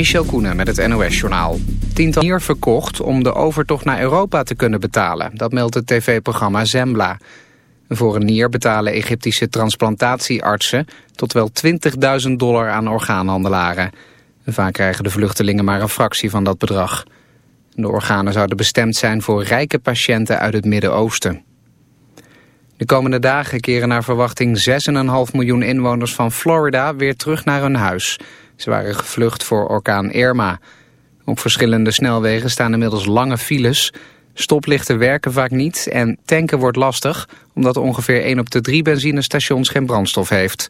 Michel Koenen met het NOS-journaal. Tiental hier verkocht om de overtocht naar Europa te kunnen betalen. Dat meldt het tv-programma Zembla. Voor een nier betalen Egyptische transplantatieartsen... tot wel 20.000 dollar aan orgaanhandelaren. Vaak krijgen de vluchtelingen maar een fractie van dat bedrag. De organen zouden bestemd zijn voor rijke patiënten uit het Midden-Oosten. De komende dagen keren naar verwachting 6,5 miljoen inwoners van Florida weer terug naar hun huis. Ze waren gevlucht voor orkaan Irma. Op verschillende snelwegen staan inmiddels lange files. Stoplichten werken vaak niet en tanken wordt lastig... omdat ongeveer 1 op de 3 benzinestations geen brandstof heeft.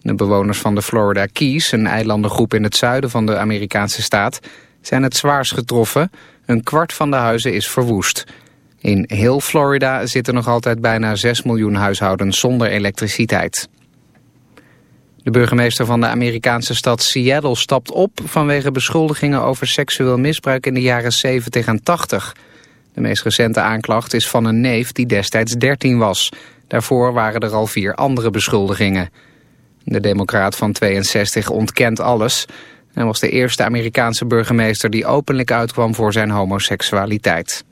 De bewoners van de Florida Keys, een eilandengroep in het zuiden van de Amerikaanse staat... zijn het zwaarst getroffen. Een kwart van de huizen is verwoest. In heel Florida zitten nog altijd bijna 6 miljoen huishoudens zonder elektriciteit. De burgemeester van de Amerikaanse stad Seattle stapt op vanwege beschuldigingen over seksueel misbruik in de jaren 70 en 80. De meest recente aanklacht is van een neef die destijds 13 was. Daarvoor waren er al vier andere beschuldigingen. De democraat van 62 ontkent alles. Hij was de eerste Amerikaanse burgemeester die openlijk uitkwam voor zijn homoseksualiteit.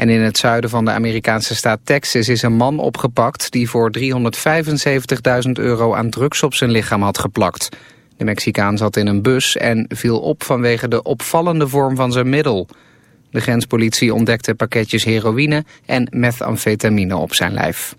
En in het zuiden van de Amerikaanse staat Texas is een man opgepakt... die voor 375.000 euro aan drugs op zijn lichaam had geplakt. De Mexicaan zat in een bus en viel op vanwege de opvallende vorm van zijn middel. De grenspolitie ontdekte pakketjes heroïne en methamfetamine op zijn lijf.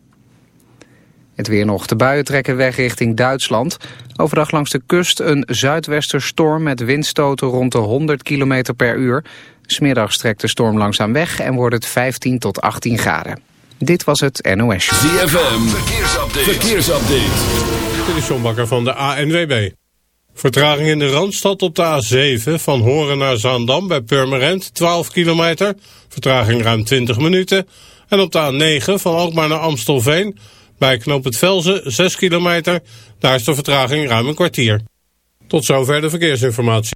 Het weer nog. De buien trekken weg richting Duitsland. Overdag langs de kust een zuidwesterstorm met windstoten rond de 100 km per uur. Smiddags trekt de storm langzaam weg en wordt het 15 tot 18 graden. Dit was het NOS. ZFM, verkeersupdate. verkeersupdate. Dit is John Bakker van de ANWB. Vertraging in de Randstad op de A7 van Horen naar Zaandam bij Purmerend 12 kilometer. Vertraging ruim 20 minuten. En op de A9 van Alkmaar naar Amstelveen bij Knoop het Velzen 6 kilometer. Daar is de vertraging ruim een kwartier. Tot zover de verkeersinformatie.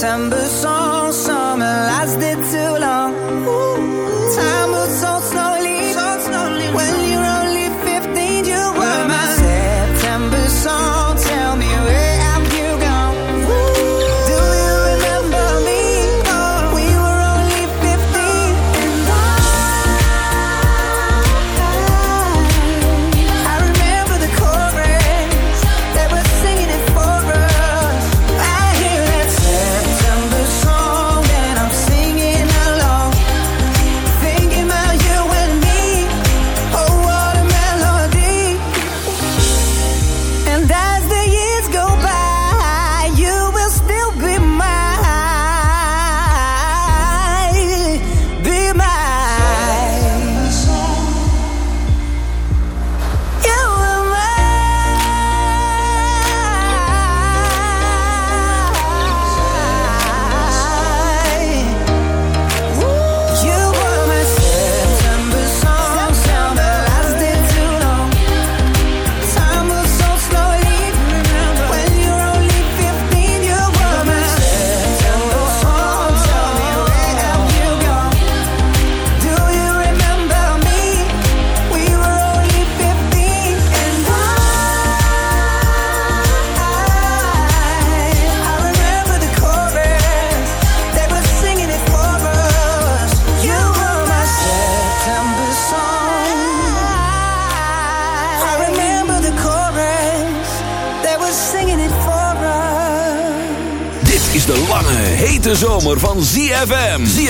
September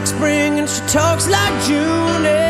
like spring and she talks like June.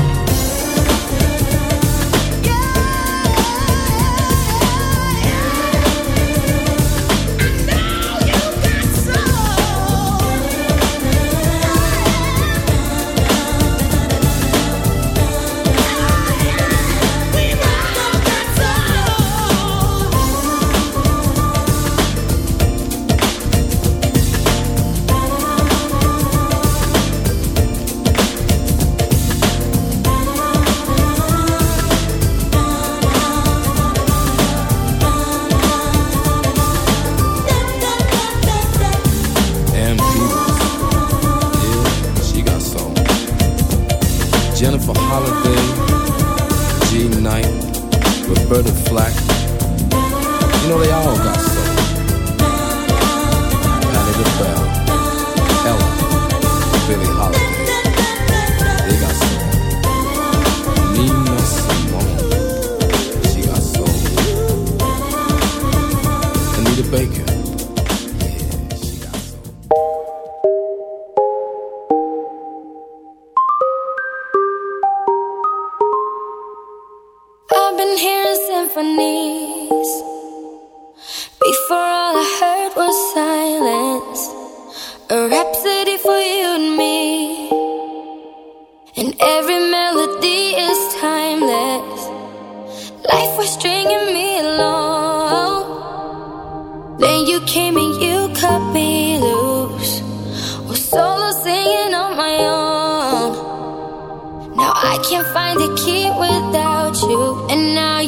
And now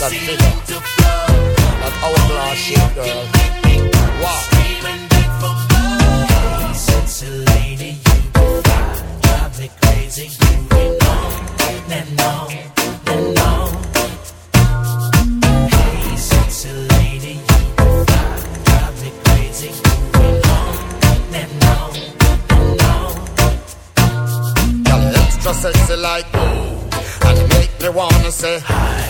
that figure. That hourglass shape, girl. Wow. Lady, you defy, drive me crazy, you ain't on, and on, and on. sexy like you And you make me wanna say hi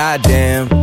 Goddamn.